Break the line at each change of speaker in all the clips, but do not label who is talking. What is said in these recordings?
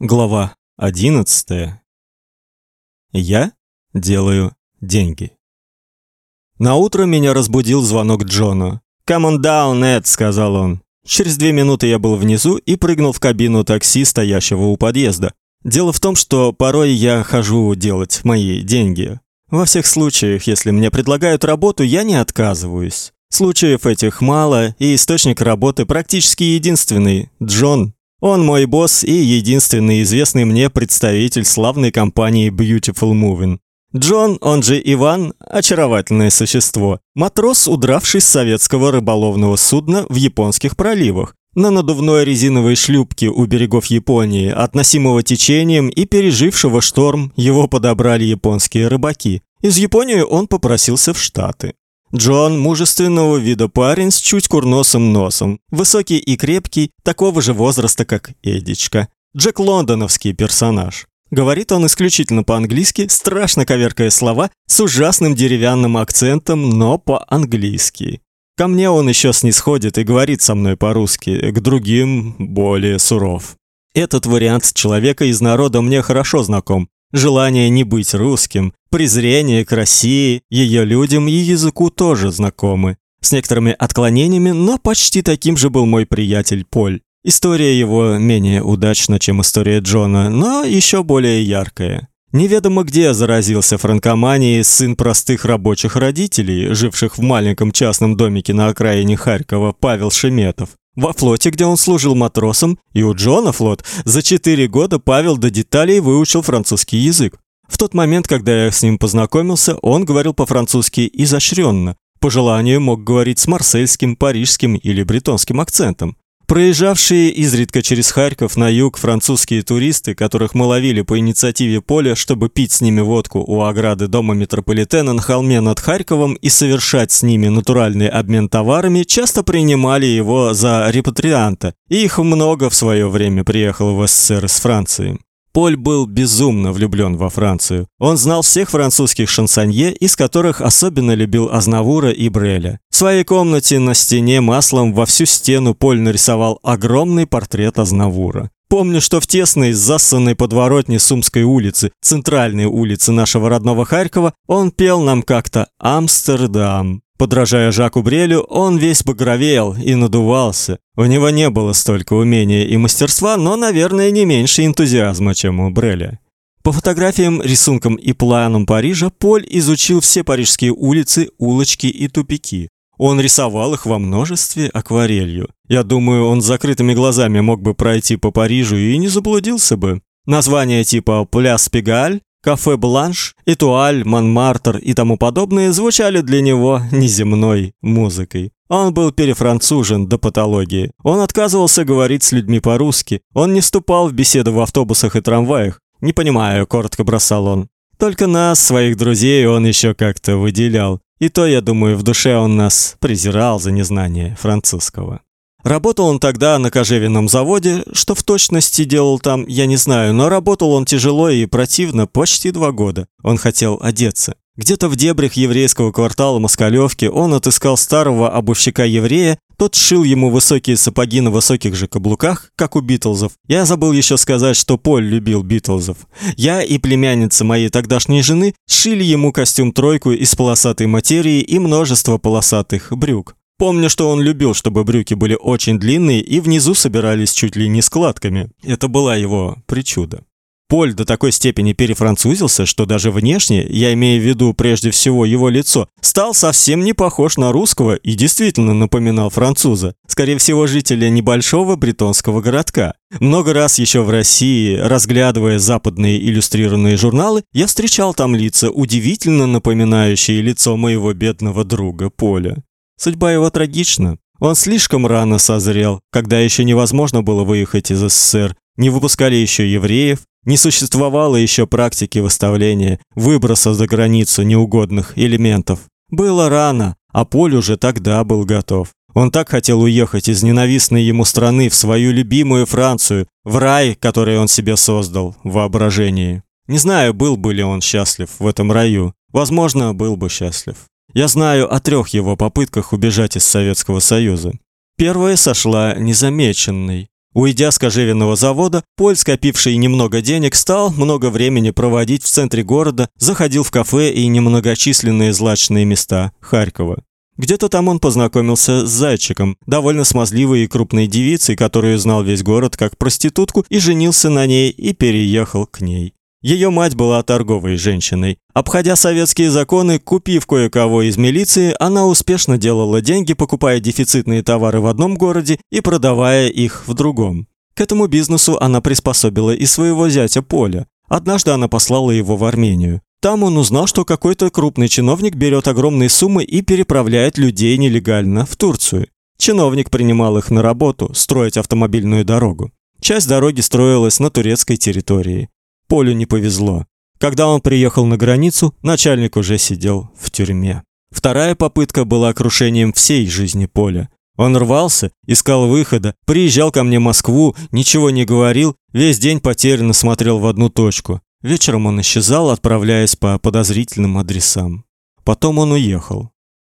Глава 11. Я делаю деньги. На утро меня разбудил звонок Джона. "Come on down, Эд", сказал он. Через две минуты я был внизу и прыгнул в кабину такси, стоящего у подъезда. Дело в том, что порой я хожу делать мои деньги. Во всех случаях, если мне предлагают работу, я не отказываюсь. Случаев этих мало, и источник работы практически единственный Джон он мой босс и единственный известный мне представитель славной компании Beautiful Moving. Джон, он же Иван, очаровательное существо, матрос, удравший с советского рыболовного судна в японских проливах, на надувной резиновой шлюпке у берегов Японии, относимого течением и пережившего шторм, его подобрали японские рыбаки. Из Японии он попросился в Штаты. Джон мужественного вида парень с чуть курносым носом, высокий и крепкий, такого же возраста, как Эдичка. Джек Лондоновский персонаж. Говорит он исключительно по-английски, страшно коверкая слова, с ужасным деревянным акцентом, но по-английски. Ко мне он еще снисходит и говорит со мной по-русски, к другим более суров. Этот вариант человека из народа мне хорошо знаком желание не быть русским, презрение к России, ее людям и языку тоже знакомы. С некоторыми отклонениями, но почти таким же был мой приятель Поль. История его менее удачна, чем история Джона, но еще более яркая. Неведомо где заразился франкоманией сын простых рабочих родителей, живших в маленьком частном домике на окраине Харькова, Павел Шеметов. Во флоте, где он служил матросом, и у Джона флот, за четыре года Павел до деталей выучил французский язык. В тот момент, когда я с ним познакомился, он говорил по-французски изощренно. По желанию мог говорить с марсельским, парижским или бретонским акцентом. Проезжавшие изредка через Харьков на юг французские туристы, которых мы ловили по инициативе Поля, чтобы пить с ними водку у ограды дома метрополитена на холме над Харьковом и совершать с ними натуральный обмен товарами, часто принимали его за репатрианта. И их много в свое время приехало в СССР из Франции. Поль был безумно влюблен во Францию. Он знал всех французских шансонье, из которых особенно любил Азнавура и Бреля. В своей комнате на стене маслом во всю стену Поль нарисовал огромный портрет Азнавура. Помню, что в тесной, засанной подворотне Сумской улицы, центральной улицы нашего родного Харькова, он пел нам как-то «Амстердам». Подражая Жаку Брелю, он весь багровел и надувался. У него не было столько умения и мастерства, но, наверное, не меньше энтузиазма, чем у Бреля. По фотографиям, рисункам и планам Парижа Поль изучил все парижские улицы, улочки и тупики. Он рисовал их во множестве акварелью. Я думаю, он с закрытыми глазами мог бы пройти по Парижу и не заблудился бы. Названия типа «Пляс Пегаль», Кафе Бланш, Этуаль, Монмартр и тому подобное звучали для него неземной музыкой. Он был перефранцужен до патологии. Он отказывался говорить с людьми по-русски. Он не вступал в беседы в автобусах и трамваях. «Не понимаю», — коротко бросал он. Только нас, своих друзей, он еще как-то выделял. И то, я думаю, в душе он нас презирал за незнание французского. Работал он тогда на кожевенном заводе, что в точности делал там, я не знаю, но работал он тяжело и противно почти два года. Он хотел одеться. Где-то в дебрях еврейского квартала Москалевки он отыскал старого обувщика-еврея, тот сшил ему высокие сапоги на высоких же каблуках, как у Битлзов. Я забыл еще сказать, что Поль любил Битлзов. Я и племянница моей тогдашней жены сшили ему костюм-тройку из полосатой материи и множество полосатых брюк. Помню, что он любил, чтобы брюки были очень длинные и внизу собирались чуть ли не складками. Это была его причуда. Поль до такой степени перефранцузился, что даже внешне, я имею в виду прежде всего его лицо, стал совсем не похож на русского и действительно напоминал француза, скорее всего, жителя небольшого бретонского городка. Много раз еще в России, разглядывая западные иллюстрированные журналы, я встречал там лица, удивительно напоминающие лицо моего бедного друга Поля. Судьба его трагична. Он слишком рано созрел, когда еще невозможно было выехать из СССР, не выпускали еще евреев, не существовало еще практики выставления, выброса за границу неугодных элементов. Было рано, а Поль уже тогда был готов. Он так хотел уехать из ненавистной ему страны в свою любимую Францию, в рай, который он себе создал в воображении. Не знаю, был бы ли он счастлив в этом раю. Возможно, был бы счастлив. Я знаю о трех его попытках убежать из Советского Союза. Первая сошла незамеченной. Уйдя с кожевенного завода, Поль, скопивший немного денег, стал много времени проводить в центре города, заходил в кафе и немногочисленные злачные места Харькова. Где-то там он познакомился с Зайчиком, довольно смазливой и крупной девицей, которую знал весь город как проститутку, и женился на ней и переехал к ней. Ее мать была торговой женщиной. Обходя советские законы, купив кое-кого из милиции, она успешно делала деньги, покупая дефицитные товары в одном городе и продавая их в другом. К этому бизнесу она приспособила и своего зятя Поля. Однажды она послала его в Армению. Там он узнал, что какой-то крупный чиновник берет огромные суммы и переправляет людей нелегально в Турцию. Чиновник принимал их на работу, строить автомобильную дорогу. Часть дороги строилась на турецкой территории. Полю не повезло. Когда он приехал на границу, начальник уже сидел в тюрьме. Вторая попытка была крушением всей жизни Поля. Он рвался, искал выхода, приезжал ко мне в Москву, ничего не говорил, весь день потерянно смотрел в одну точку. Вечером он исчезал, отправляясь по подозрительным адресам. Потом он уехал.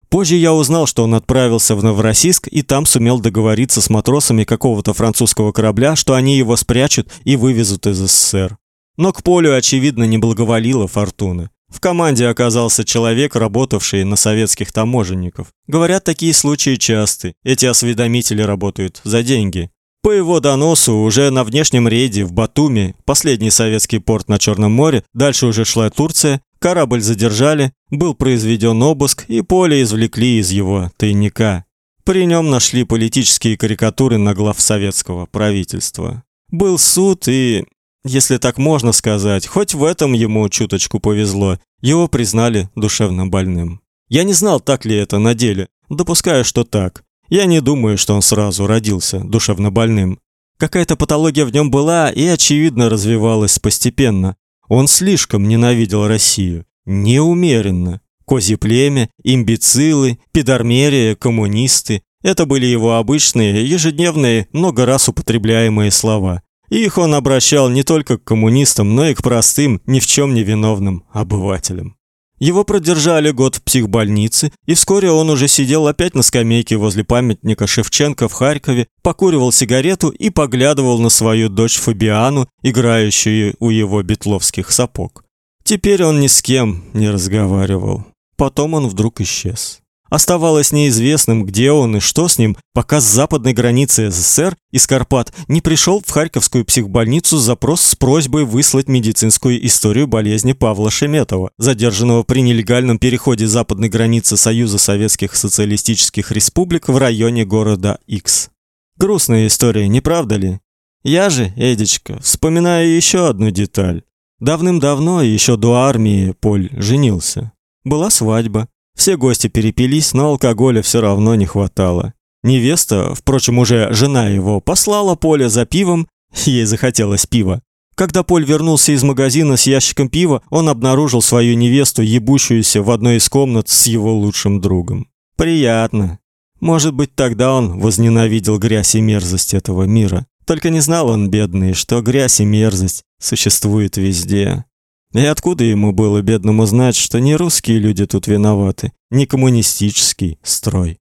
Позже я узнал, что он отправился в Новороссийск и там сумел договориться с матросами какого-то французского корабля, что они его спрячут и вывезут из СССР. Но к полю, очевидно, не благоволила фортуна. В команде оказался человек, работавший на советских таможенников. Говорят, такие случаи часты. Эти осведомители работают за деньги. По его доносу уже на внешнем рейде в Батуми, последний советский порт на Черном море, дальше уже шла Турция, корабль задержали, был произведен обыск и поле извлекли из его тайника. При нем нашли политические карикатуры на глав советского правительства. Был суд и если так можно сказать, хоть в этом ему чуточку повезло. Его признали душевно больным. Я не знал, так ли это на деле. Допускаю, что так. Я не думаю, что он сразу родился душевно больным. Какая-то патология в нем была и очевидно развивалась постепенно. Он слишком ненавидел Россию, неумеренно. Козье племя, имбецилы, пидормерия, коммунисты это были его обычные, ежедневные, много раз употребляемые слова. Их он обращал не только к коммунистам, но и к простым, ни в чем не виновным обывателям. Его продержали год в психбольнице, и вскоре он уже сидел опять на скамейке возле памятника Шевченко в Харькове, покуривал сигарету и поглядывал на свою дочь Фабиану, играющую у его бетловских сапог. Теперь он ни с кем не разговаривал. Потом он вдруг исчез. Оставалось неизвестным, где он и что с ним, пока с западной границы СССР из Карпат не пришел в Харьковскую психбольницу запрос с просьбой выслать медицинскую историю болезни Павла Шеметова, задержанного при нелегальном переходе западной границы Союза Советских Социалистических Республик в районе города X. Грустная история, не правда ли? Я же, Эдичка, вспоминаю еще одну деталь. Давным-давно, еще до армии, Поль женился. Была свадьба. Все гости перепились, но алкоголя все равно не хватало. Невеста, впрочем, уже жена его, послала Поля за пивом, ей захотелось пива. Когда Поль вернулся из магазина с ящиком пива, он обнаружил свою невесту, ебущуюся в одной из комнат с его лучшим другом. Приятно. Может быть, тогда он возненавидел грязь и мерзость этого мира. Только не знал он, бедный, что грязь и мерзость существуют везде. И откуда ему было бедному знать, что не русские люди тут виноваты, не коммунистический строй?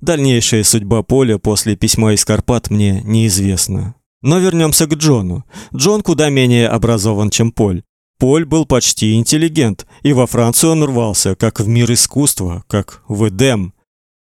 Дальнейшая судьба Поля после письма из Карпат мне неизвестна. Но вернемся к Джону. Джон куда менее образован, чем Поль. Поль был почти интеллигент, и во Францию он рвался, как в мир искусства, как в Эдем.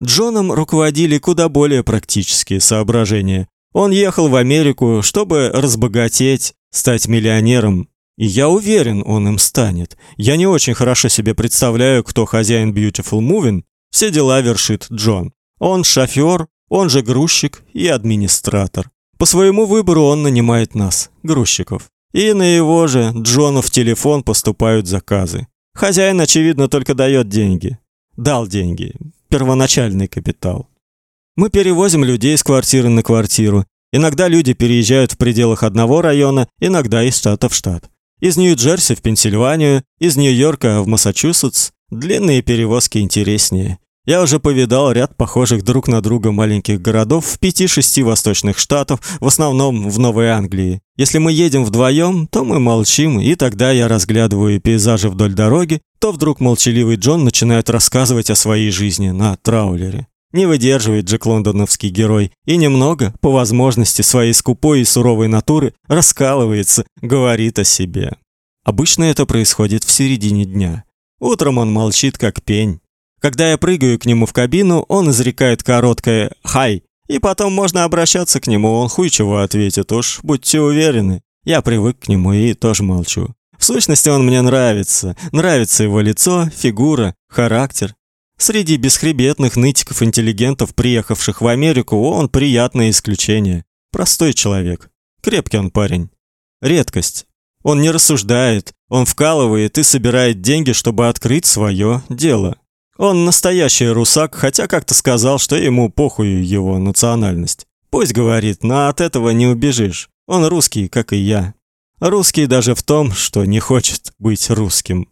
Джоном руководили куда более практические соображения. Он ехал в Америку, чтобы разбогатеть, стать миллионером, и я уверен, он им станет. Я не очень хорошо себе представляю, кто хозяин Beautiful Moving. Все дела вершит Джон. Он шофер, он же грузчик и администратор. По своему выбору он нанимает нас, грузчиков. И на его же Джону в телефон поступают заказы. Хозяин, очевидно, только дает деньги. Дал деньги, первоначальный капитал. Мы перевозим людей с квартиры на квартиру. Иногда люди переезжают в пределах одного района, иногда из штата в штат. Из Нью-Джерси в Пенсильванию, из Нью-Йорка в Массачусетс. Длинные перевозки интереснее. Я уже повидал ряд похожих друг на друга маленьких городов в пяти-шести восточных штатов, в основном в Новой Англии. Если мы едем вдвоем, то мы молчим, и тогда я разглядываю пейзажи вдоль дороги, то вдруг молчаливый Джон начинает рассказывать о своей жизни на траулере. Не выдерживает Джек Лондоновский герой и немного, по возможности своей скупой и суровой натуры, раскалывается, говорит о себе. Обычно это происходит в середине дня. Утром он молчит как пень. Когда я прыгаю к нему в кабину, он изрекает короткое «хай», и потом можно обращаться к нему, он хуй чего ответит, уж будьте уверены. Я привык к нему и тоже молчу. В сущности, он мне нравится. Нравится его лицо, фигура, характер. Среди бесхребетных нытиков-интеллигентов, приехавших в Америку, он приятное исключение. Простой человек. Крепкий он парень. Редкость. Он не рассуждает, он вкалывает и собирает деньги, чтобы открыть свое дело. Он настоящий русак, хотя как-то сказал, что ему похуй его национальность. Пусть говорит, но от этого не убежишь. Он русский, как и я. Русский даже в том, что не хочет быть русским.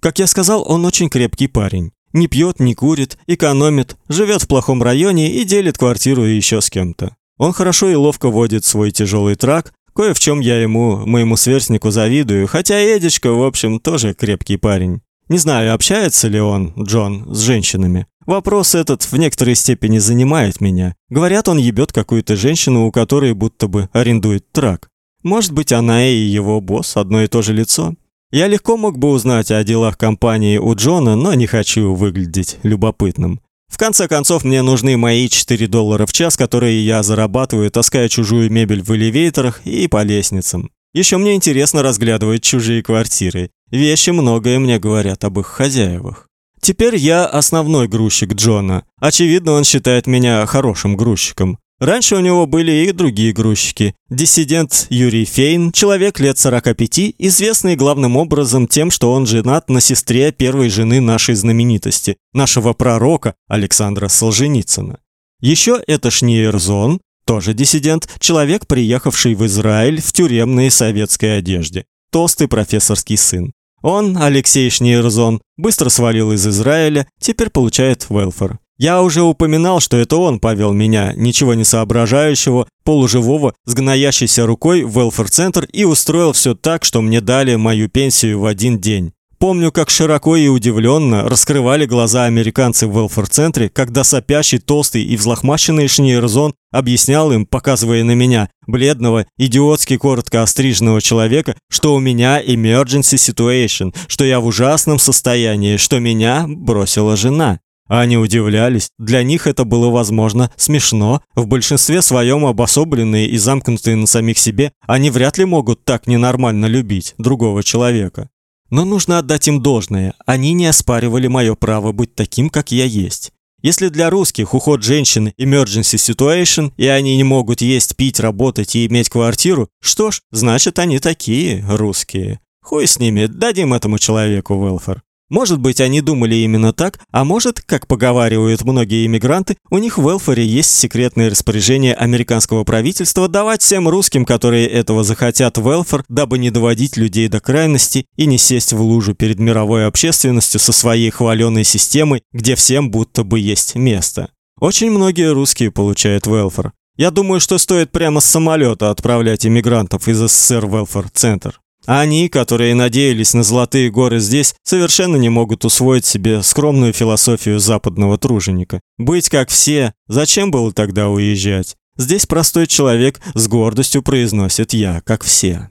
Как я сказал, он очень крепкий парень. Не пьет, не курит, экономит, живет в плохом районе и делит квартиру еще с кем-то. Он хорошо и ловко водит свой тяжелый трак, кое в чем я ему, моему сверстнику завидую, хотя Эдичка, в общем, тоже крепкий парень. Не знаю, общается ли он, Джон, с женщинами. Вопрос этот в некоторой степени занимает меня. Говорят, он ебет какую-то женщину, у которой будто бы арендует трак. Может быть, она и его босс одно и то же лицо. Я легко мог бы узнать о делах компании у Джона, но не хочу выглядеть любопытным. В конце концов, мне нужны мои 4 доллара в час, которые я зарабатываю, таская чужую мебель в элеваторах и по лестницам. Еще мне интересно разглядывать чужие квартиры. Вещи многое мне говорят об их хозяевах. Теперь я основной грузчик Джона. Очевидно, он считает меня хорошим грузчиком. Раньше у него были и другие грузчики. Диссидент Юрий Фейн, человек лет 45, известный главным образом тем, что он женат на сестре первой жены нашей знаменитости, нашего пророка Александра Солженицына. Еще это Шниерзон, тоже диссидент, человек, приехавший в Израиль в тюремной советской одежде. Толстый профессорский сын. Он, Алексей Шниерзон, быстро свалил из Израиля, теперь получает велфер. Я уже упоминал, что это он повел меня, ничего не соображающего, полуживого, с гноящейся рукой в велфер-центр и устроил все так, что мне дали мою пенсию в один день. Помню, как широко и удивленно раскрывали глаза американцы в велфер-центре, когда сопящий, толстый и взлохмаченный Шниерзон объяснял им, показывая на меня, бледного, идиотски коротко остриженного человека, что у меня emergency situation, что я в ужасном состоянии, что меня бросила жена. Они удивлялись. Для них это было, возможно, смешно. В большинстве своем обособленные и замкнутые на самих себе, они вряд ли могут так ненормально любить другого человека. Но нужно отдать им должное. Они не оспаривали мое право быть таким, как я есть. Если для русских уход женщины emergency situation, и они не могут есть, пить, работать и иметь квартиру, что ж, значит, они такие, русские. Хуй с ними, дадим этому человеку welfare. Может быть, они думали именно так, а может, как поговаривают многие иммигранты, у них в Элфоре есть секретное распоряжение американского правительства давать всем русским, которые этого захотят в Элфор, дабы не доводить людей до крайности и не сесть в лужу перед мировой общественностью со своей хваленой системой, где всем будто бы есть место. Очень многие русские получают велфор. Я думаю, что стоит прямо с самолета отправлять иммигрантов из СССР в велфор-центр. Они, которые надеялись на золотые горы здесь, совершенно не могут усвоить себе скромную философию западного труженика. Быть как все, зачем было тогда уезжать? Здесь простой человек с гордостью произносит «я, как все».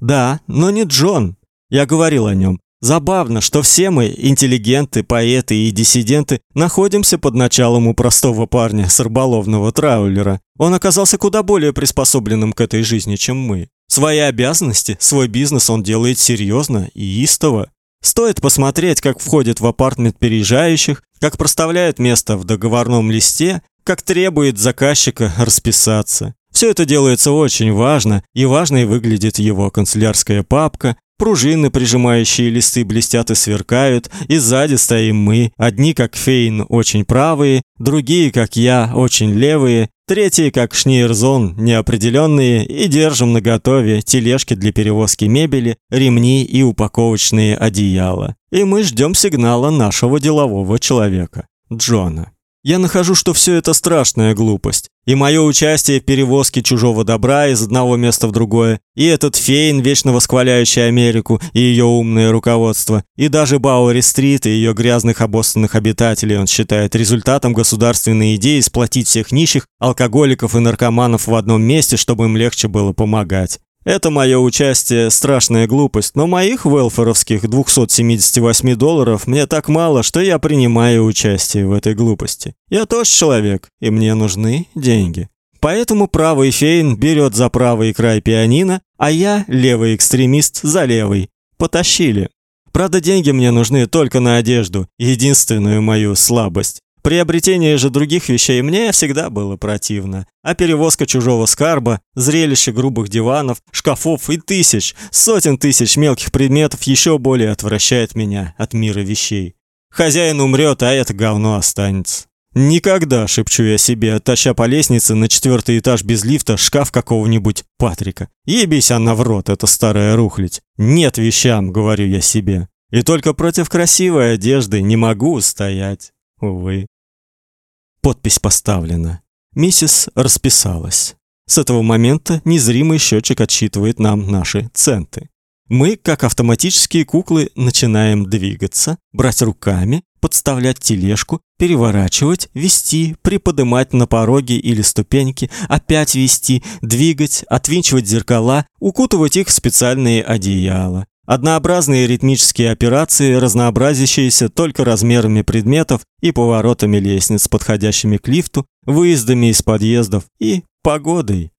Да, но не Джон. Я говорил о нем. Забавно, что все мы, интеллигенты, поэты и диссиденты, находимся под началом у простого парня с рыболовного траулера. Он оказался куда более приспособленным к этой жизни, чем мы. Свои обязанности, свой бизнес он делает серьезно и истово. Стоит посмотреть, как входит в апартмент переезжающих, как проставляет место в договорном листе, как требует заказчика расписаться. Все это делается очень важно, и важной выглядит его канцелярская папка, Пружины, прижимающие листы, блестят и сверкают, и сзади стоим мы, одни, как Фейн, очень правые, другие, как я, очень левые, третьи, как Шниерзон, неопределенные, и держим наготове тележки для перевозки мебели, ремни и упаковочные одеяла. И мы ждем сигнала нашего делового человека, Джона. Я нахожу, что все это страшная глупость. И мое участие в перевозке чужого добра из одного места в другое, и этот Фейн, вечно восхваляющий Америку и ее умное руководство, и даже Бауэри-стрит и ее грязных обоссанных обитателей он считает результатом государственной идеи сплотить всех нищих, алкоголиков и наркоманов в одном месте, чтобы им легче было помогать. Это мое участие страшная глупость, но моих велферовских 278 долларов мне так мало, что я принимаю участие в этой глупости. Я тоже человек, и мне нужны деньги. Поэтому правый фейн берет за правый край пианино, а я, левый экстремист, за левый. Потащили. Правда, деньги мне нужны только на одежду, единственную мою слабость. Приобретение же других вещей мне всегда было противно, а перевозка чужого скарба, зрелище грубых диванов, шкафов и тысяч, сотен тысяч мелких предметов еще более отвращает меня от мира вещей. Хозяин умрет, а это говно останется. Никогда, шепчу я себе, таща по лестнице на четвертый этаж без лифта шкаф какого-нибудь Патрика. Ебись она в рот, эта старая рухлядь. Нет вещам, говорю я себе. И только против красивой одежды не могу устоять. Увы. Подпись поставлена. Миссис расписалась. С этого момента незримый счетчик отсчитывает нам наши центы. Мы, как автоматические куклы, начинаем двигаться, брать руками, подставлять тележку, переворачивать, вести, приподнимать на пороге или ступеньки, опять вести, двигать, отвинчивать зеркала, укутывать их в специальные одеяла. Однообразные ритмические операции, разнообразящиеся только размерами предметов и поворотами лестниц, подходящими к лифту, выездами из подъездов и погодой.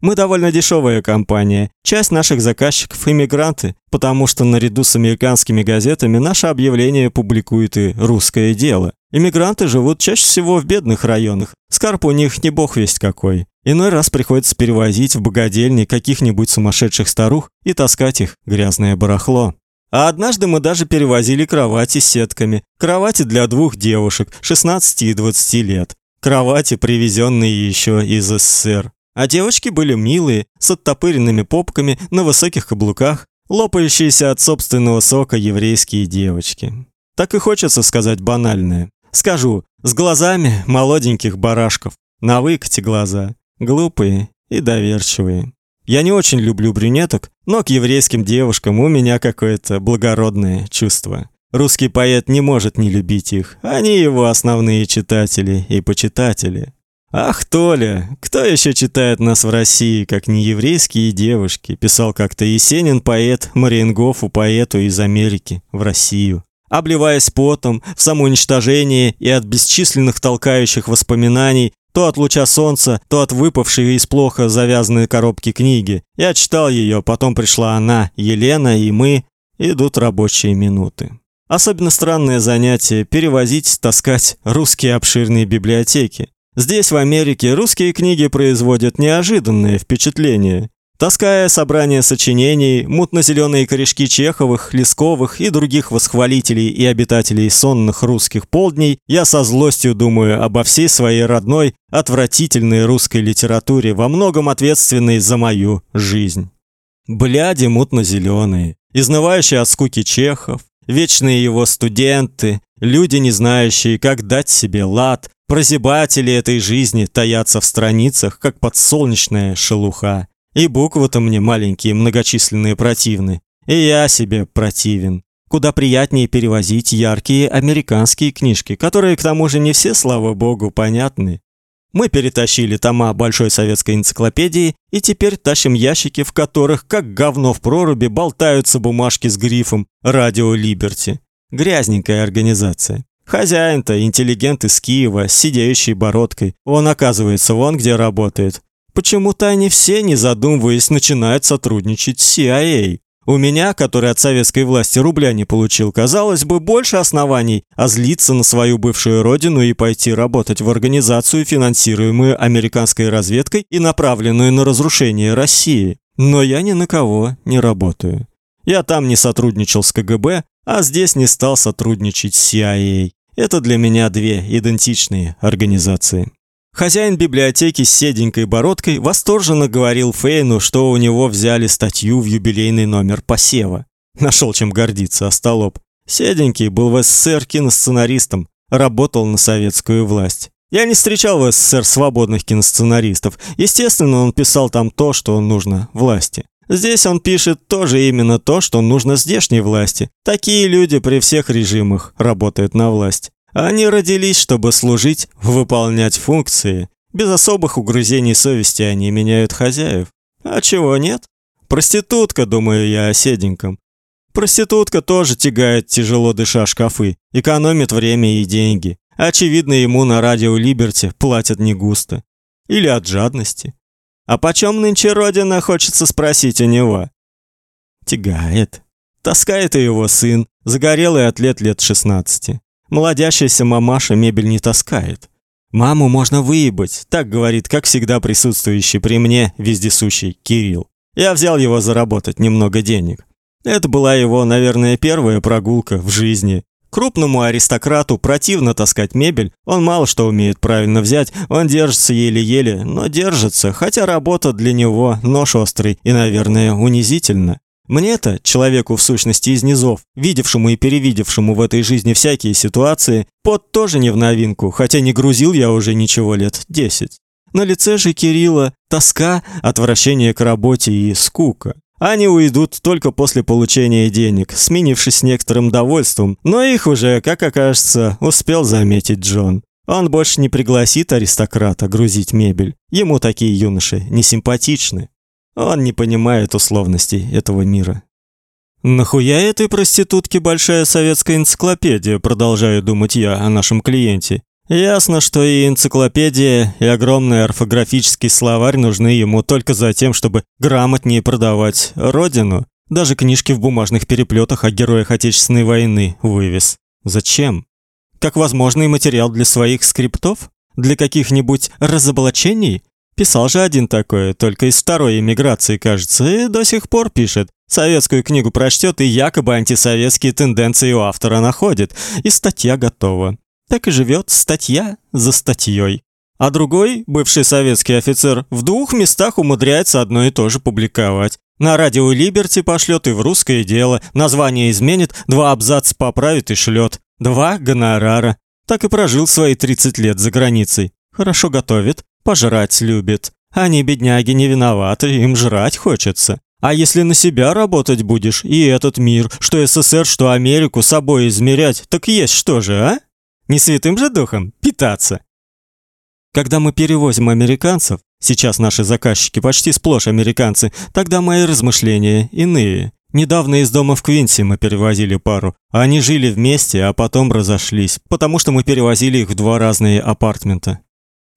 Мы довольно дешевая компания. Часть наших заказчиков иммигранты, потому что наряду с американскими газетами наше объявление публикует и русское дело. Иммигранты живут чаще всего в бедных районах. Скарп у них не бог весть какой. Иной раз приходится перевозить в богадельни каких-нибудь сумасшедших старух и таскать их грязное барахло. А однажды мы даже перевозили кровати с сетками. Кровати для двух девушек, 16 и 20 лет. Кровати, привезенные еще из СССР. А девочки были милые, с оттопыренными попками, на высоких каблуках, лопающиеся от собственного сока еврейские девочки. Так и хочется сказать банальное. Скажу, с глазами молоденьких барашков. На выкате глаза глупые и доверчивые. Я не очень люблю брюнеток, но к еврейским девушкам у меня какое-то благородное чувство. Русский поэт не может не любить их. Они его основные читатели и почитатели. Ах, Толя, кто еще читает нас в России, как не еврейские девушки, писал как-то Есенин поэт Мариенгофу поэту из Америки в Россию. Обливаясь потом, в самоуничтожении и от бесчисленных толкающих воспоминаний, то от луча солнца, то от выпавшей из плохо завязанной коробки книги. Я читал ее, потом пришла она, Елена и мы. Идут рабочие минуты. Особенно странное занятие перевозить, таскать русские обширные библиотеки. Здесь в Америке русские книги производят неожиданное впечатление. Таская собрание сочинений, мутно-зеленые корешки Чеховых, Лесковых и других восхвалителей и обитателей сонных русских полдней, я со злостью думаю обо всей своей родной, отвратительной русской литературе, во многом ответственной за мою жизнь. Бляди мутно-зеленые, изнывающие от скуки Чехов, вечные его студенты, люди, не знающие, как дать себе лад, прозябатели этой жизни таятся в страницах, как подсолнечная шелуха. И буквы-то мне маленькие, многочисленные противны. И я себе противен. Куда приятнее перевозить яркие американские книжки, которые к тому же не все, слава богу, понятны. Мы перетащили тома большой советской энциклопедии и теперь тащим ящики, в которых, как говно в проруби, болтаются бумажки с грифом «Радио Либерти». Грязненькая организация. Хозяин-то интеллигент из Киева, с сидеющей бородкой. Он, оказывается, вон где работает. Почему-то они все, не задумываясь, начинают сотрудничать с CIA. У меня, который от советской власти рубля не получил, казалось бы, больше оснований озлиться на свою бывшую родину и пойти работать в организацию, финансируемую американской разведкой и направленную на разрушение России. Но я ни на кого не работаю. Я там не сотрудничал с КГБ, а здесь не стал сотрудничать с CIA. Это для меня две идентичные организации. Хозяин библиотеки с седенькой бородкой восторженно говорил Фейну, что у него взяли статью в юбилейный номер посева. Нашел чем гордиться, остолоп. Седенький был в СССР киносценаристом, работал на советскую власть. Я не встречал в СССР свободных киносценаристов. Естественно, он писал там то, что нужно власти. Здесь он пишет тоже именно то, что нужно здешней власти. Такие люди при всех режимах работают на власть. Они родились, чтобы служить, выполнять функции. Без особых угрызений совести они меняют хозяев. А чего нет? Проститутка, думаю я о седеньком. Проститутка тоже тягает тяжело дыша шкафы, экономит время и деньги. Очевидно, ему на радио Либерти платят не густо. Или от жадности. А почем нынче родина, хочется спросить у него. Тягает. Таскает и его сын, загорелый атлет лет 16. Молодящаяся мамаша мебель не таскает. Маму можно выебать, так говорит, как всегда присутствующий при мне вездесущий Кирилл. Я взял его заработать немного денег. Это была его, наверное, первая прогулка в жизни. Крупному аристократу противно таскать мебель, он мало что умеет правильно взять, он держится еле-еле, но держится, хотя работа для него нож острый и, наверное, унизительно. Мне-то, человеку в сущности из низов, видевшему и перевидевшему в этой жизни всякие ситуации, пот тоже не в новинку, хотя не грузил я уже ничего лет десять. На лице же Кирилла тоска, отвращение к работе и скука. Они уйдут только после получения денег, сменившись некоторым довольством, но их уже, как окажется, успел заметить Джон. Он больше не пригласит аристократа грузить мебель. Ему такие юноши не симпатичны. Он не понимает условностей этого мира. Нахуя этой проститутке большая советская энциклопедия, продолжаю думать я о нашем клиенте. Ясно, что и энциклопедия, и огромный орфографический словарь нужны ему только за тем, чтобы грамотнее продавать родину. Даже книжки в бумажных переплетах о героях Отечественной войны вывез. Зачем? Как возможный материал для своих скриптов? Для каких-нибудь разоблачений? Писал же один такой, только из второй эмиграции, кажется, и до сих пор пишет. Советскую книгу прочтет и якобы антисоветские тенденции у автора находит, и статья готова. Так и живет статья за статьей. А другой, бывший советский офицер, в двух местах умудряется одно и то же публиковать. На радио Либерти пошлет и в русское дело, название изменит, два абзаца поправит и шлет. Два гонорара. Так и прожил свои 30 лет за границей. Хорошо готовит, Пожрать любит. Они, бедняги, не виноваты, им жрать хочется. А если на себя работать будешь, и этот мир, что СССР, что Америку собой измерять, так есть что же, а? Не святым же духом питаться. Когда мы перевозим американцев, сейчас наши заказчики почти сплошь американцы, тогда мои размышления иные. Недавно из дома в Квинси мы перевозили пару. Они жили вместе, а потом разошлись, потому что мы перевозили их в два разные апартмента.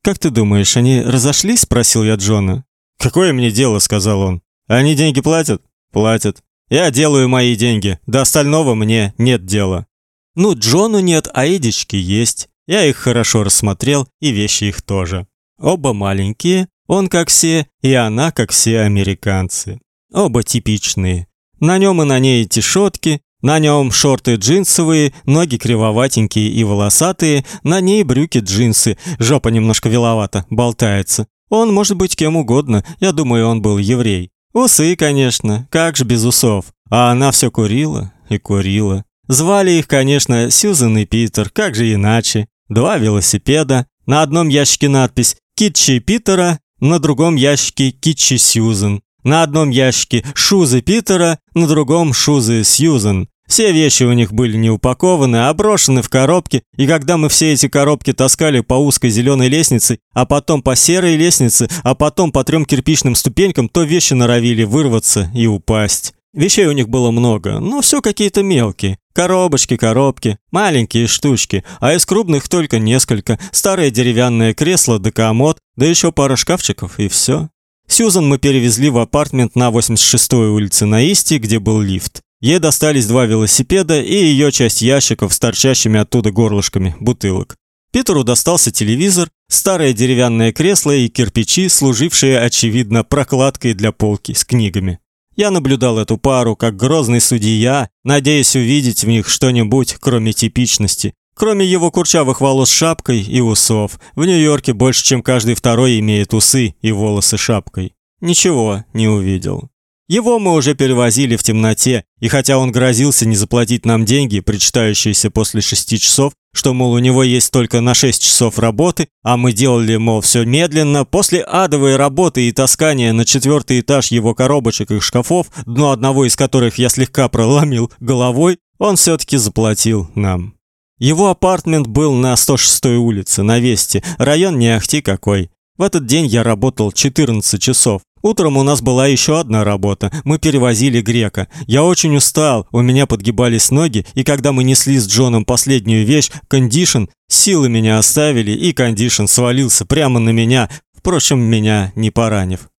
Как ты думаешь, они разошлись? спросил я Джона. Какое мне дело, сказал он. Они деньги платят? Платят. Я делаю мои деньги. До остального мне нет дела. Ну, Джону нет, а Эдички есть. Я их хорошо рассмотрел, и вещи их тоже. Оба маленькие, он как все, и она как все американцы. Оба типичные. На нем и на ней тишотки, на нем шорты джинсовые, ноги кривоватенькие и волосатые, на ней брюки джинсы, жопа немножко веловата, болтается. Он может быть кем угодно, я думаю, он был еврей. Усы, конечно, как же без усов. А она все курила и курила. Звали их, конечно, Сьюзен и Питер, как же иначе. Два велосипеда, на одном ящике надпись «Китчи Питера», на другом ящике «Китчи Сьюзен». На одном ящике шузы Питера, на другом шузы Сьюзен. Все вещи у них были не упакованы, а брошены в коробки, и когда мы все эти коробки таскали по узкой зеленой лестнице, а потом по серой лестнице, а потом по трем кирпичным ступенькам, то вещи норовили вырваться и упасть. Вещей у них было много, но все какие-то мелкие. Коробочки, коробки, маленькие штучки, а из крупных только несколько. Старое деревянное кресло да комод, да еще пара шкафчиков и все. Сьюзан мы перевезли в апартмент на 86-й улице на Исте, где был лифт. Ей достались два велосипеда и ее часть ящиков с торчащими оттуда горлышками бутылок. Питеру достался телевизор, старое деревянное кресло и кирпичи, служившие очевидно прокладкой для полки с книгами. Я наблюдал эту пару как грозный судья, надеясь увидеть в них что-нибудь, кроме типичности, Кроме его курчавых волос шапкой и усов, в Нью-Йорке больше, чем каждый второй имеет усы и волосы шапкой. Ничего не увидел. Его мы уже перевозили в темноте, и хотя он грозился не заплатить нам деньги, причитающиеся после шести часов, что, мол, у него есть только на шесть часов работы, а мы делали, мол, все медленно, после адовой работы и таскания на четвертый этаж его коробочек и шкафов, дно одного из которых я слегка проломил головой, он все таки заплатил нам. Его апартмент был на 106-й улице, на Весте, район не ахти какой. В этот день я работал 14 часов. Утром у нас была еще одна работа. Мы перевозили грека. Я очень устал, у меня подгибались ноги, и когда мы несли с Джоном последнюю вещь, кондишн, силы меня оставили, и кондишн свалился прямо на меня, впрочем, меня не поранив.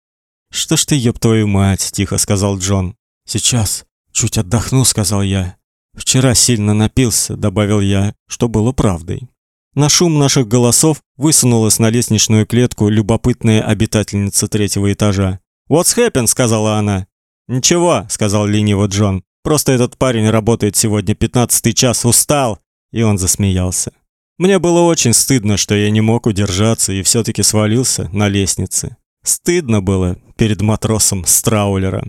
Что ж ты, ёб твою мать, тихо сказал Джон. Сейчас чуть отдохну, сказал я. Вчера сильно напился, добавил я, что было правдой. На шум наших голосов высунулась на лестничную клетку любопытная обитательница третьего этажа. "What's happened?" сказала она. "Ничего", сказал лениво Джон. "Просто этот парень работает сегодня пятнадцатый час, устал". И он засмеялся. Мне было очень стыдно, что я не мог удержаться и все таки свалился на лестнице. Стыдно было перед матросом Страулера.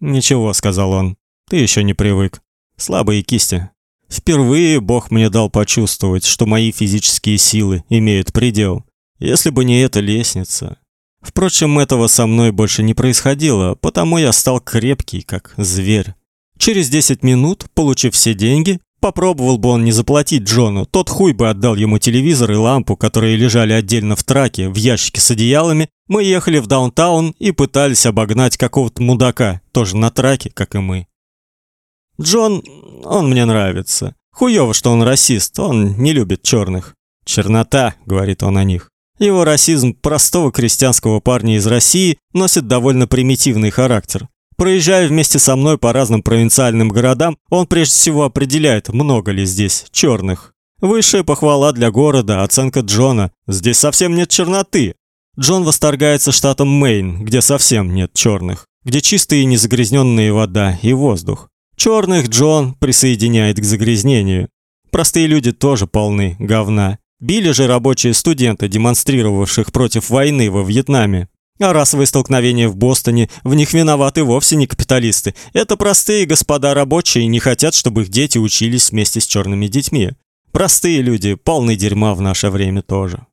"Ничего", сказал он. "Ты еще не привык. Слабые кисти. Впервые Бог мне дал почувствовать, что мои физические силы имеют предел. Если бы не эта лестница. Впрочем, этого со мной больше не происходило, потому я стал крепкий, как зверь. Через 10 минут, получив все деньги, попробовал бы он не заплатить Джону, тот хуй бы отдал ему телевизор и лампу, которые лежали отдельно в траке, в ящике с одеялами. Мы ехали в даунтаун и пытались обогнать какого-то мудака, тоже на траке, как и мы. Джон, он мне нравится. Хуёво, что он расист, он не любит черных. Чернота, говорит он о них. Его расизм простого крестьянского парня из России носит довольно примитивный характер. Проезжая вместе со мной по разным провинциальным городам, он прежде всего определяет, много ли здесь черных. Высшая похвала для города, оценка Джона. Здесь совсем нет черноты. Джон восторгается штатом Мэйн, где совсем нет черных, где чистые и незагрязненные вода и воздух. Черных Джон присоединяет к загрязнению. Простые люди тоже полны говна. Били же рабочие студенты, демонстрировавших против войны во Вьетнаме. А расовые столкновения в Бостоне, в них виноваты вовсе не капиталисты. Это простые господа рабочие не хотят, чтобы их дети учились вместе с черными детьми. Простые люди, полны дерьма в наше время тоже.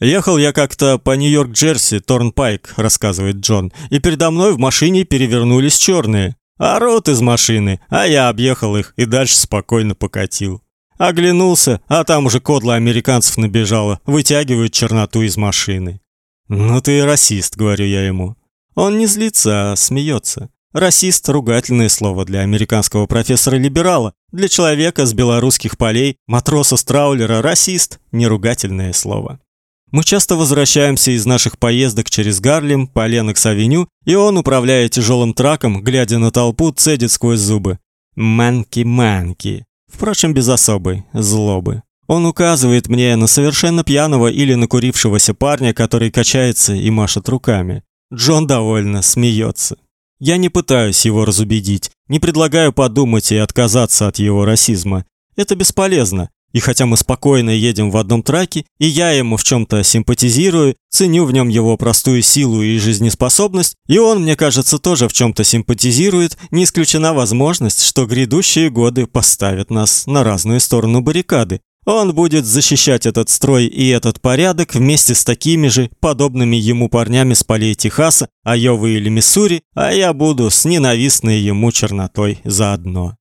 Ехал я как-то по Нью-Йорк-Джерси, Торнпайк, рассказывает Джон, и передо мной в машине перевернулись черные. Орут из машины, а я объехал их и дальше спокойно покатил. Оглянулся, а там уже кодла американцев набежала, вытягивают черноту из машины. «Ну ты расист», — говорю я ему. Он не злится, а смеется. Расист ругательное слово для американского профессора-либерала. Для человека с белорусских полей, матроса Страулера расист не ругательное слово. Мы часто возвращаемся из наших поездок через Гарлем по Ленокс-авеню, и он, управляя тяжелым траком, глядя на толпу, цедит сквозь зубы: "Манки-манки". Впрочем, без особой злобы. Он указывает мне на совершенно пьяного или накурившегося парня, который качается и машет руками. Джон довольно смеется. Я не пытаюсь его разубедить, не предлагаю подумать и отказаться от его расизма. Это бесполезно. И хотя мы спокойно едем в одном траке, и я ему в чем то симпатизирую, ценю в нем его простую силу и жизнеспособность, и он, мне кажется, тоже в чем то симпатизирует, не исключена возможность, что грядущие годы поставят нас на разную сторону баррикады. Он будет защищать этот строй и этот порядок вместе с такими же, подобными ему парнями с полей Техаса, Айовы или Миссури, а я буду с ненавистной ему чернотой заодно.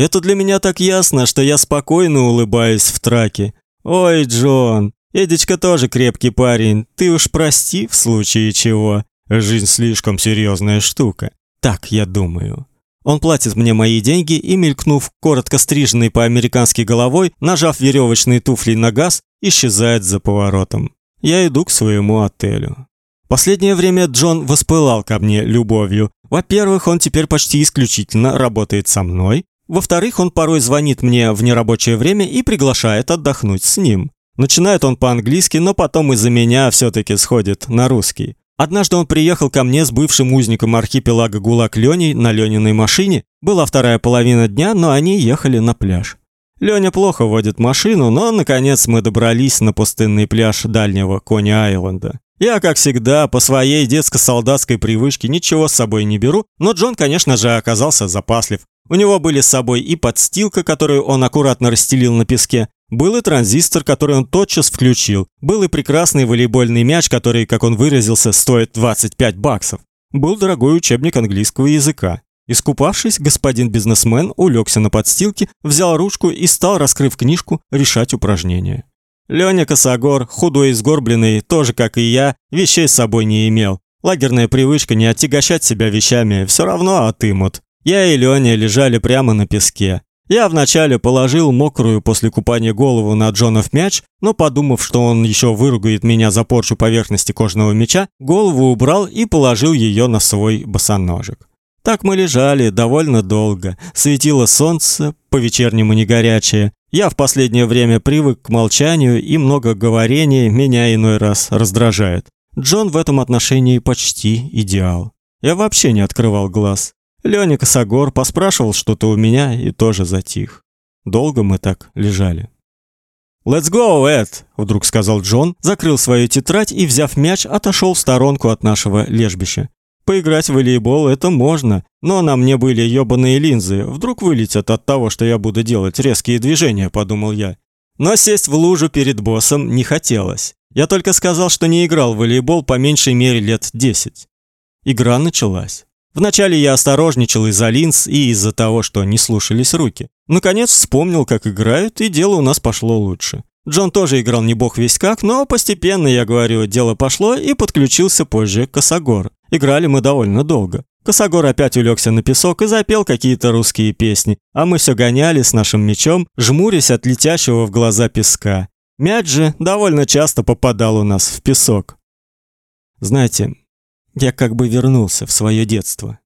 Это для меня так ясно, что я спокойно улыбаюсь в траке. Ой, Джон, Эдичка тоже крепкий парень. Ты уж прости в случае чего. Жизнь слишком серьезная штука. Так я думаю. Он платит мне мои деньги и, мелькнув коротко стриженной по-американски головой, нажав веревочные туфли на газ, исчезает за поворотом. Я иду к своему отелю. Последнее время Джон воспылал ко мне любовью. Во-первых, он теперь почти исключительно работает со мной, во-вторых, он порой звонит мне в нерабочее время и приглашает отдохнуть с ним. Начинает он по-английски, но потом из-за меня все таки сходит на русский. Однажды он приехал ко мне с бывшим узником архипелага Гулак Леней на Лениной машине. Была вторая половина дня, но они ехали на пляж. Леня плохо водит машину, но наконец мы добрались на пустынный пляж дальнего Кони-Айленда. Я, как всегда, по своей детско-солдатской привычке ничего с собой не беру, но Джон, конечно же, оказался запаслив. У него были с собой и подстилка, которую он аккуратно расстелил на песке, был и транзистор, который он тотчас включил, был и прекрасный волейбольный мяч, который, как он выразился, стоит 25 баксов. Был дорогой учебник английского языка. Искупавшись, господин бизнесмен улегся на подстилке, взял ручку и стал, раскрыв книжку, решать упражнения. Лёня Косогор, худой и сгорбленный, тоже как и я, вещей с собой не имел. Лагерная привычка не отягощать себя вещами все равно отымут. Я и Лёня лежали прямо на песке. Я вначале положил мокрую после купания голову на Джонов мяч, но подумав, что он еще выругает меня за порчу поверхности кожного мяча, голову убрал и положил ее на свой босоножек. Так мы лежали довольно долго. Светило солнце, по-вечернему не горячее. Я в последнее время привык к молчанию, и много говорения меня иной раз раздражает. Джон в этом отношении почти идеал. Я вообще не открывал глаз. Лёня Косогор поспрашивал что-то у меня и тоже затих. Долго мы так лежали. «Let's go, Эд!» – вдруг сказал Джон, закрыл свою тетрадь и, взяв мяч, отошел в сторонку от нашего лежбища. Поиграть в волейбол это можно, но на мне были ёбаные линзы. Вдруг вылетят от того, что я буду делать резкие движения, подумал я. Но сесть в лужу перед боссом не хотелось. Я только сказал, что не играл в волейбол по меньшей мере лет 10. Игра началась. Вначале я осторожничал из-за линз и из-за того, что не слушались руки. Наконец вспомнил, как играют, и дело у нас пошло лучше. Джон тоже играл не бог весь как, но постепенно, я говорю, дело пошло и подключился позже Косогор. Играли мы довольно долго. Косогор опять улегся на песок и запел какие-то русские песни, а мы все гоняли с нашим мячом, жмурясь от летящего в глаза песка. Мяч же довольно часто попадал у нас в песок. Знаете, я как бы вернулся в свое детство.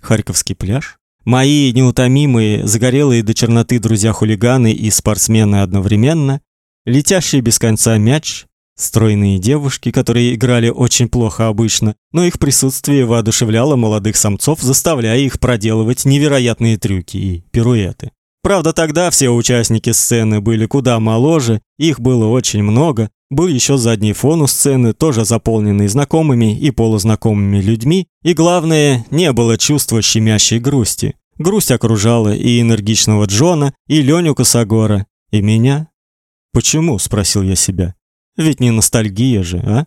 Харьковский пляж, мои неутомимые, загорелые до черноты друзья-хулиганы и спортсмены одновременно, летящий без конца мяч, Стройные девушки, которые играли очень плохо обычно, но их присутствие воодушевляло молодых самцов, заставляя их проделывать невероятные трюки и пируэты. Правда, тогда все участники сцены были куда моложе, их было очень много. Был еще задний фон у сцены, тоже заполненный знакомыми и полузнакомыми людьми, и главное, не было чувства щемящей грусти. Грусть окружала и энергичного Джона, и Леню Косогора, и меня. Почему, спросил я себя. Ведь не ностальгия же, а?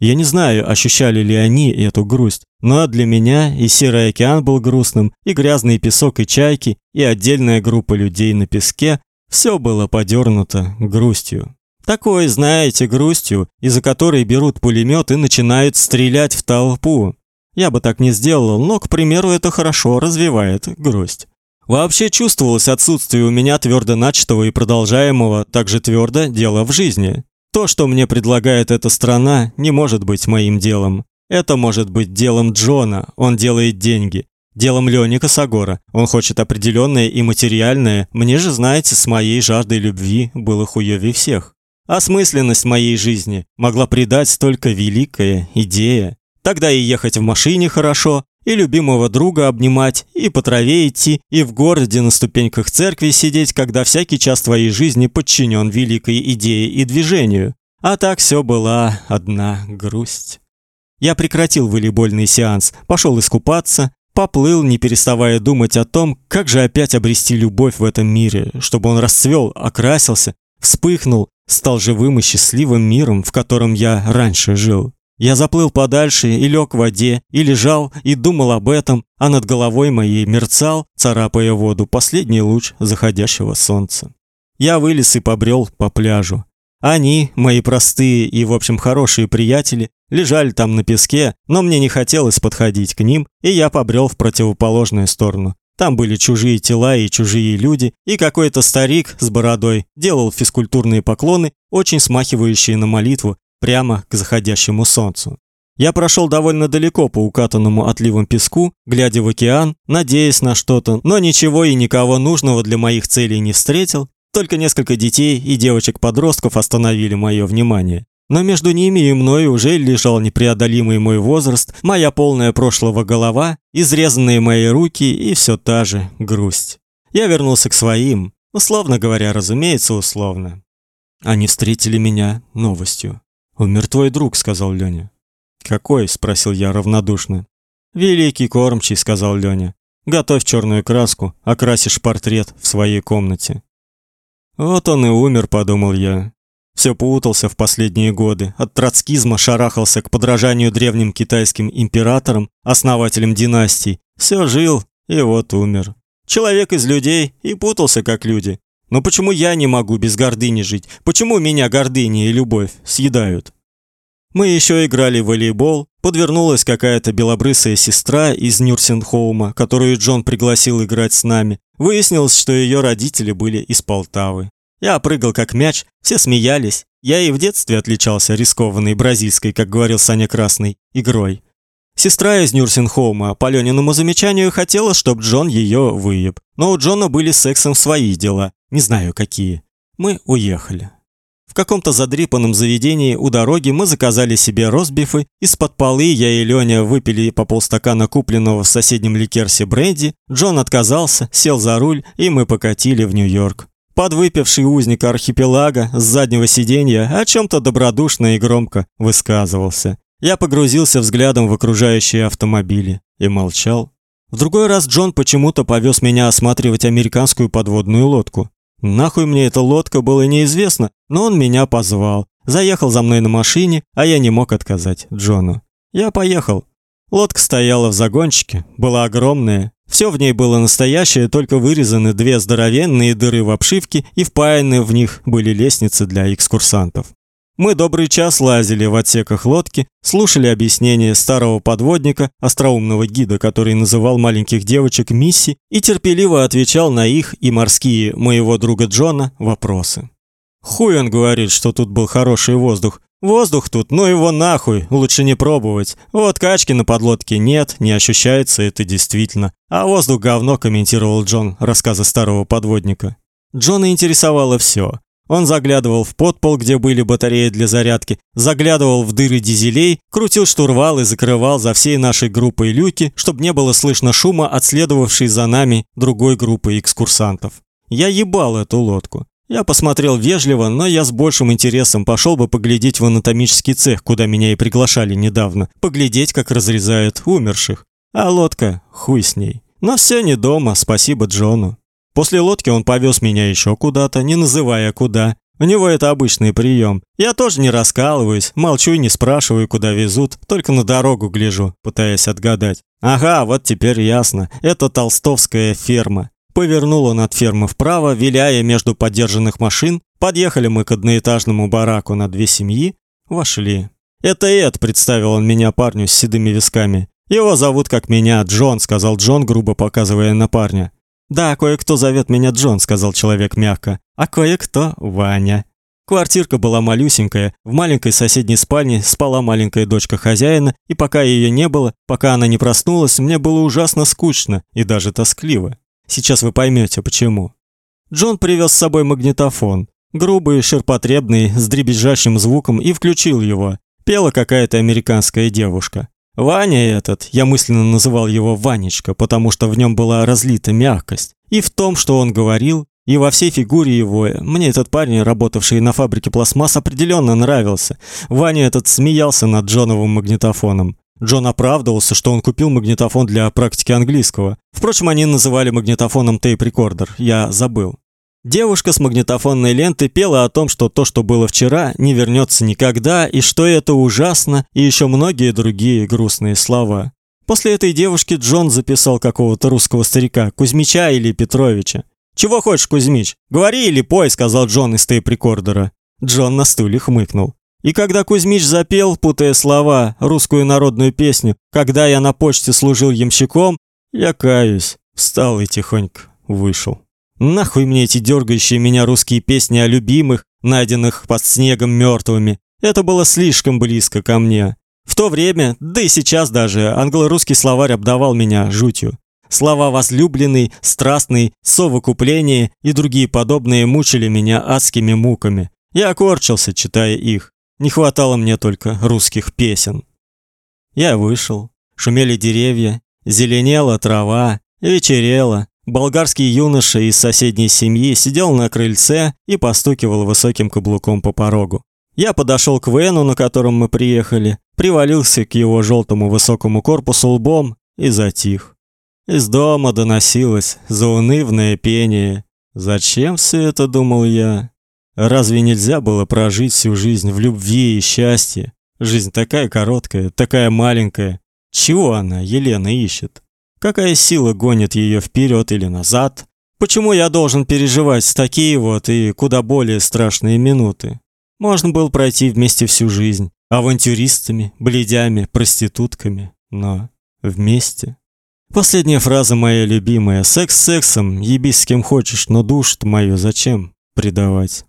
Я не знаю, ощущали ли они эту грусть, но для меня и серый океан был грустным, и грязный песок и чайки, и отдельная группа людей на песке все было подернуто грустью. Такой, знаете, грустью, из-за которой берут пулемет и начинают стрелять в толпу. Я бы так не сделал, но, к примеру, это хорошо развивает грусть. Вообще чувствовалось отсутствие у меня твердо начатого и продолжаемого также твердо дела в жизни. То, что мне предлагает эта страна, не может быть моим делом. Это может быть делом Джона, он делает деньги. Делом Лёни Косогора, он хочет определенное и материальное. Мне же, знаете, с моей жаждой любви было хуёвей всех. Осмысленность моей жизни могла придать только великая идея. Тогда и ехать в машине хорошо, и любимого друга обнимать, и по траве идти, и в городе на ступеньках церкви сидеть, когда всякий час твоей жизни подчинен великой идее и движению. А так все была одна грусть. Я прекратил волейбольный сеанс, пошел искупаться, поплыл, не переставая думать о том, как же опять обрести любовь в этом мире, чтобы он расцвел, окрасился, вспыхнул, стал живым и счастливым миром, в котором я раньше жил. Я заплыл подальше и лег в воде, и лежал, и думал об этом, а над головой моей мерцал, царапая воду, последний луч заходящего солнца. Я вылез и побрел по пляжу. Они, мои простые и, в общем, хорошие приятели, лежали там на песке, но мне не хотелось подходить к ним, и я побрел в противоположную сторону. Там были чужие тела и чужие люди, и какой-то старик с бородой делал физкультурные поклоны, очень смахивающие на молитву, прямо к заходящему солнцу. Я прошел довольно далеко по укатанному отливом песку, глядя в океан, надеясь на что-то, но ничего и никого нужного для моих целей не встретил. Только несколько детей и девочек-подростков остановили мое внимание. Но между ними и мной уже лежал непреодолимый мой возраст, моя полная прошлого голова, изрезанные мои руки и все та же грусть. Я вернулся к своим, условно говоря, разумеется, условно. Они встретили меня новостью. «Умер твой друг», — сказал Лёня. «Какой?» — спросил я равнодушно. «Великий кормчий», — сказал Лёня. «Готовь черную краску, окрасишь портрет в своей комнате». «Вот он и умер», — подумал я. Все путался в последние годы. От троцкизма шарахался к подражанию древним китайским императорам, основателям династий. Все жил и вот умер. Человек из людей и путался как люди. Но почему я не могу без гордыни жить? Почему меня гордыня и любовь съедают? Мы еще играли в волейбол. Подвернулась какая-то белобрысая сестра из Нюрсенхоума, которую Джон пригласил играть с нами. Выяснилось, что ее родители были из Полтавы. Я прыгал как мяч, все смеялись. Я и в детстве отличался рискованной бразильской, как говорил Саня Красный, игрой. Сестра из Нюрсенхоума по Лениному замечанию хотела, чтобы Джон ее выеб. Но у Джона были с сексом свои дела, не знаю какие. Мы уехали. В каком-то задрипанном заведении у дороги мы заказали себе ростбифы, из-под полы я и Лёня выпили по полстакана купленного в соседнем ликерсе бренди, Джон отказался, сел за руль, и мы покатили в Нью-Йорк. Подвыпивший узник архипелага с заднего сиденья о чем то добродушно и громко высказывался. Я погрузился взглядом в окружающие автомобили и молчал. В другой раз Джон почему-то повез меня осматривать американскую подводную лодку. Нахуй мне эта лодка было неизвестно, но он меня позвал. Заехал за мной на машине, а я не мог отказать Джону. Я поехал. Лодка стояла в загончике, была огромная. Все в ней было настоящее, только вырезаны две здоровенные дыры в обшивке и впаяны в них были лестницы для экскурсантов. Мы добрый час лазили в отсеках лодки, слушали объяснения старого подводника, остроумного гида, который называл маленьких девочек Мисси, и терпеливо отвечал на их и морские моего друга Джона вопросы. Хуй он говорит, что тут был хороший воздух. Воздух тут, ну его нахуй, лучше не пробовать. Вот качки на подлодке нет, не ощущается это действительно. А воздух говно, комментировал Джон рассказы старого подводника. Джона интересовало все. Он заглядывал в подпол, где были батареи для зарядки, заглядывал в дыры дизелей, крутил штурвал и закрывал за всей нашей группой люки, чтобы не было слышно шума от следовавшей за нами другой группы экскурсантов. Я ебал эту лодку. Я посмотрел вежливо, но я с большим интересом пошел бы поглядеть в анатомический цех, куда меня и приглашали недавно, поглядеть, как разрезают умерших. А лодка, хуй с ней. Но все не дома, спасибо Джону. После лодки он повез меня еще куда-то, не называя куда. У него это обычный прием. Я тоже не раскалываюсь, молчу и не спрашиваю, куда везут, только на дорогу гляжу, пытаясь отгадать. Ага, вот теперь ясно. Это толстовская ферма. Повернул он от фермы вправо, виляя между подержанных машин. Подъехали мы к одноэтажному бараку на две семьи, вошли. Это Эд, представил он меня парню с седыми висками. Его зовут как меня Джон, сказал Джон, грубо показывая на парня. «Да, кое-кто зовет меня Джон», — сказал человек мягко, «а кое-кто Ваня». Квартирка была малюсенькая, в маленькой соседней спальне спала маленькая дочка хозяина, и пока ее не было, пока она не проснулась, мне было ужасно скучно и даже тоскливо. Сейчас вы поймете, почему. Джон привез с собой магнитофон, грубый, ширпотребный, с дребезжащим звуком, и включил его. Пела какая-то американская девушка. Ваня этот, я мысленно называл его Ванечка, потому что в нем была разлита мягкость. И в том, что он говорил, и во всей фигуре его. Мне этот парень, работавший на фабрике пластмасс, определенно нравился. Ваня этот смеялся над Джоновым магнитофоном. Джон оправдывался, что он купил магнитофон для практики английского. Впрочем, они называли магнитофоном tape recorder. Я забыл. Девушка с магнитофонной ленты пела о том, что то, что было вчера, не вернется никогда, и что это ужасно, и еще многие другие грустные слова. После этой девушки Джон записал какого-то русского старика, Кузьмича или Петровича. «Чего хочешь, Кузьмич? Говори или пой», — сказал Джон из тейп-рекордера. Джон на стуле хмыкнул. И когда Кузьмич запел, путая слова, русскую народную песню «Когда я на почте служил ямщиком», я каюсь, встал и тихонько вышел. Нахуй мне эти дергающие меня русские песни о любимых, найденных под снегом мертвыми. Это было слишком близко ко мне. В то время, да и сейчас даже, англо-русский словарь обдавал меня жутью. Слова возлюбленный, страстный, совокупление и другие подобные мучили меня адскими муками. Я корчился, читая их. Не хватало мне только русских песен. Я вышел. Шумели деревья, зеленела трава, вечерело. Болгарский юноша из соседней семьи сидел на крыльце и постукивал высоким каблуком по порогу. Я подошел к Вену, на котором мы приехали, привалился к его желтому высокому корпусу лбом и затих. Из дома доносилось заунывное пение. Зачем все это, думал я? Разве нельзя было прожить всю жизнь в любви и счастье? Жизнь такая короткая, такая маленькая. Чего она, Елена, ищет? Какая сила гонит ее вперед или назад? Почему я должен переживать такие вот и куда более страшные минуты? Можно было пройти вместе всю жизнь, авантюристами, бледями, проститутками, но вместе Последняя фраза моя любимая. Секс сексом, ебись с кем хочешь, но душу мою зачем предавать?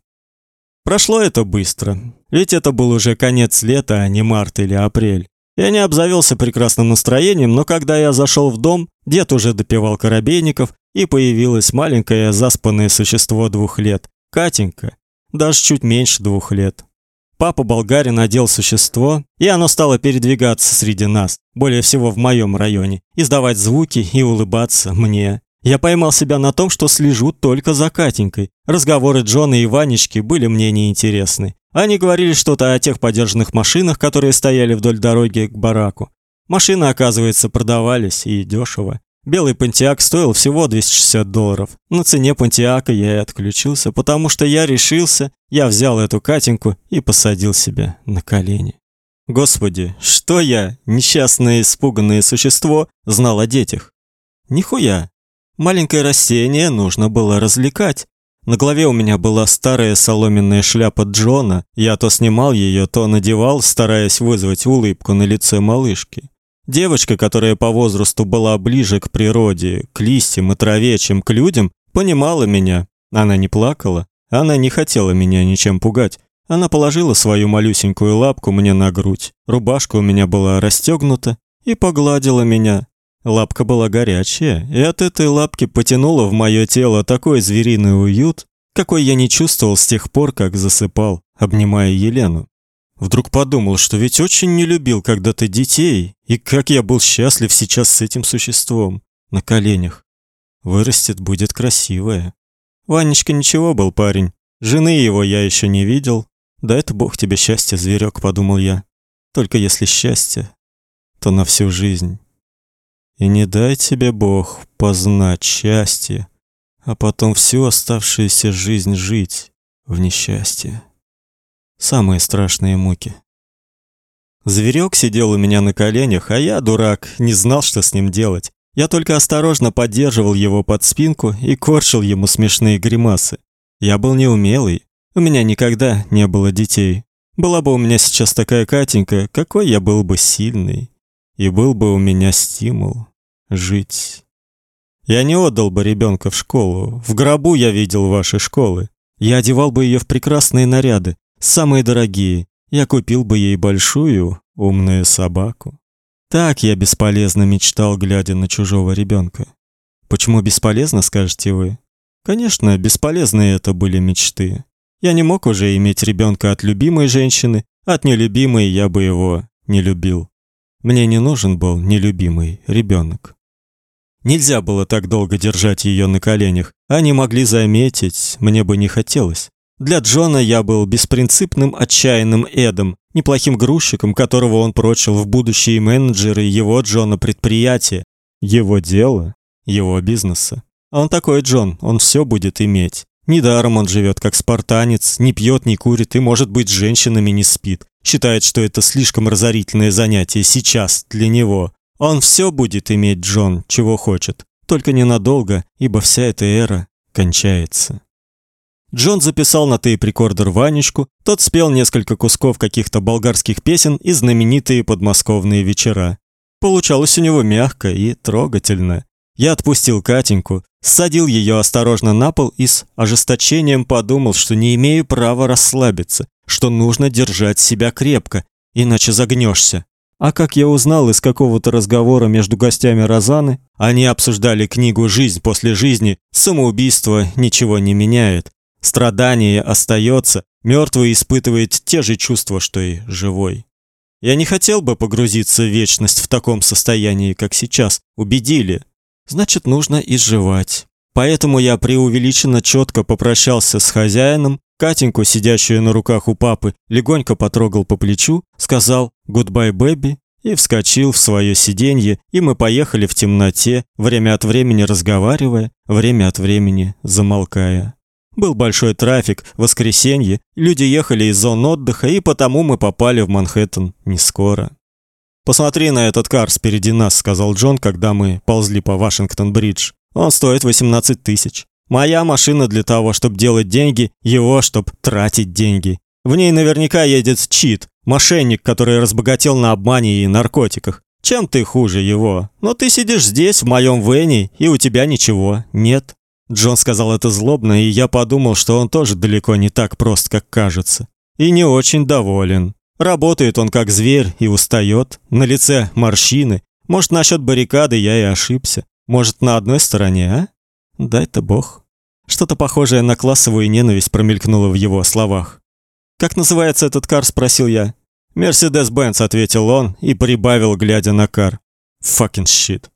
Прошло это быстро. Ведь это был уже конец лета, а не март или апрель. Я не обзавелся прекрасным настроением, но когда я зашел в дом, дед уже допивал коробейников, и появилось маленькое заспанное существо двух лет, Катенька, даже чуть меньше двух лет. Папа болгарин надел существо, и оно стало передвигаться среди нас, более всего в моем районе, издавать звуки и улыбаться мне. Я поймал себя на том, что слежу только за Катенькой. Разговоры Джона и Ванечки были мне неинтересны. Они говорили что-то о тех подержанных машинах, которые стояли вдоль дороги к бараку. Машины, оказывается, продавались и дешево. Белый Pontiac стоил всего 260 долларов. На цене Pontiac я и отключился, потому что я решился, я взял эту Катеньку и посадил себе на колени. Господи, что я, несчастное испуганное существо, знал о детях? Нихуя. Маленькое растение нужно было развлекать. На голове у меня была старая соломенная шляпа Джона. Я то снимал ее, то надевал, стараясь вызвать улыбку на лице малышки. Девочка, которая по возрасту была ближе к природе, к листьям и траве, чем к людям, понимала меня. Она не плакала, она не хотела меня ничем пугать. Она положила свою малюсенькую лапку мне на грудь. Рубашка у меня была расстегнута и погладила меня. Лапка была горячая, и от этой лапки потянуло в мое тело такой звериный уют, какой я не чувствовал с тех пор, как засыпал, обнимая Елену. Вдруг подумал, что ведь очень не любил когда-то детей, и как я был счастлив сейчас с этим существом на коленях. Вырастет, будет красивая. Ванечка ничего был парень. Жены его я еще не видел. Да это бог тебе счастье, зверек, подумал я. Только если счастье, то на всю жизнь. И не дай тебе Бог познать счастье, а потом всю оставшуюся жизнь жить в несчастье. Самые страшные муки. Зверек сидел у меня на коленях, а я, дурак, не знал, что с ним делать. Я только осторожно поддерживал его под спинку и корчил ему смешные гримасы. Я был неумелый. У меня никогда не было детей. Была бы у меня сейчас такая Катенька, какой я был бы сильный. И был бы у меня стимул жить. Я не отдал бы ребенка в школу. В гробу я видел ваши школы. Я одевал бы ее в прекрасные наряды, самые дорогие. Я купил бы ей большую умную собаку. Так я бесполезно мечтал, глядя на чужого ребенка. Почему бесполезно, скажете вы? Конечно, бесполезные это были мечты. Я не мог уже иметь ребенка от любимой женщины, от нелюбимой я бы его не любил. Мне не нужен был нелюбимый ребенок. Нельзя было так долго держать ее на коленях. Они могли заметить, мне бы не хотелось. Для Джона я был беспринципным, отчаянным Эдом, неплохим грузчиком, которого он прочил в будущие менеджеры его Джона предприятия, его дела, его бизнеса. А он такой Джон, он все будет иметь. Недаром он живет как спартанец, не пьет, не курит и, может быть, с женщинами не спит. Считает, что это слишком разорительное занятие сейчас для него. Он все будет иметь, Джон, чего хочет. Только ненадолго, ибо вся эта эра кончается. Джон записал на тейп-рекордер Ванечку, тот спел несколько кусков каких-то болгарских песен и знаменитые подмосковные вечера. Получалось у него мягко и трогательно. Я отпустил Катеньку, садил ее осторожно на пол и с ожесточением подумал, что не имею права расслабиться, что нужно держать себя крепко, иначе загнешься. А как я узнал из какого-то разговора между гостями Розаны, они обсуждали книгу Жизнь после жизни. Самоубийство ничего не меняет. Страдание остается, мертвый испытывает те же чувства, что и живой. Я не хотел бы погрузиться в вечность в таком состоянии, как сейчас. Убедили. Значит, нужно изживать. Поэтому я преувеличенно четко попрощался с хозяином, Катеньку, сидящую на руках у папы, легонько потрогал по плечу, сказал «Goodbye, baby» и вскочил в свое сиденье, и мы поехали в темноте, время от времени разговаривая, время от времени замолкая. Был большой трафик, воскресенье, люди ехали из зон отдыха, и потому мы попали в Манхэттен не скоро. Посмотри на этот кар спереди нас, сказал Джон, когда мы ползли по Вашингтон-бридж. Он стоит 18 тысяч. Моя машина для того, чтобы делать деньги, его, чтобы тратить деньги. В ней наверняка едет чит, мошенник, который разбогател на обмане и наркотиках. Чем ты хуже его? Но ты сидишь здесь в моем вене, и у тебя ничего нет. Джон сказал это злобно, и я подумал, что он тоже далеко не так прост, как кажется, и не очень доволен. Работает он как зверь и устает, на лице морщины. Может, насчет баррикады я и ошибся. Может, на одной стороне, а? Дай-то бог. Что-то похожее на классовую ненависть промелькнуло в его словах. Как называется этот кар, спросил я. Mercedes-Benz, ответил он и прибавил, глядя на кар. Fucking shit.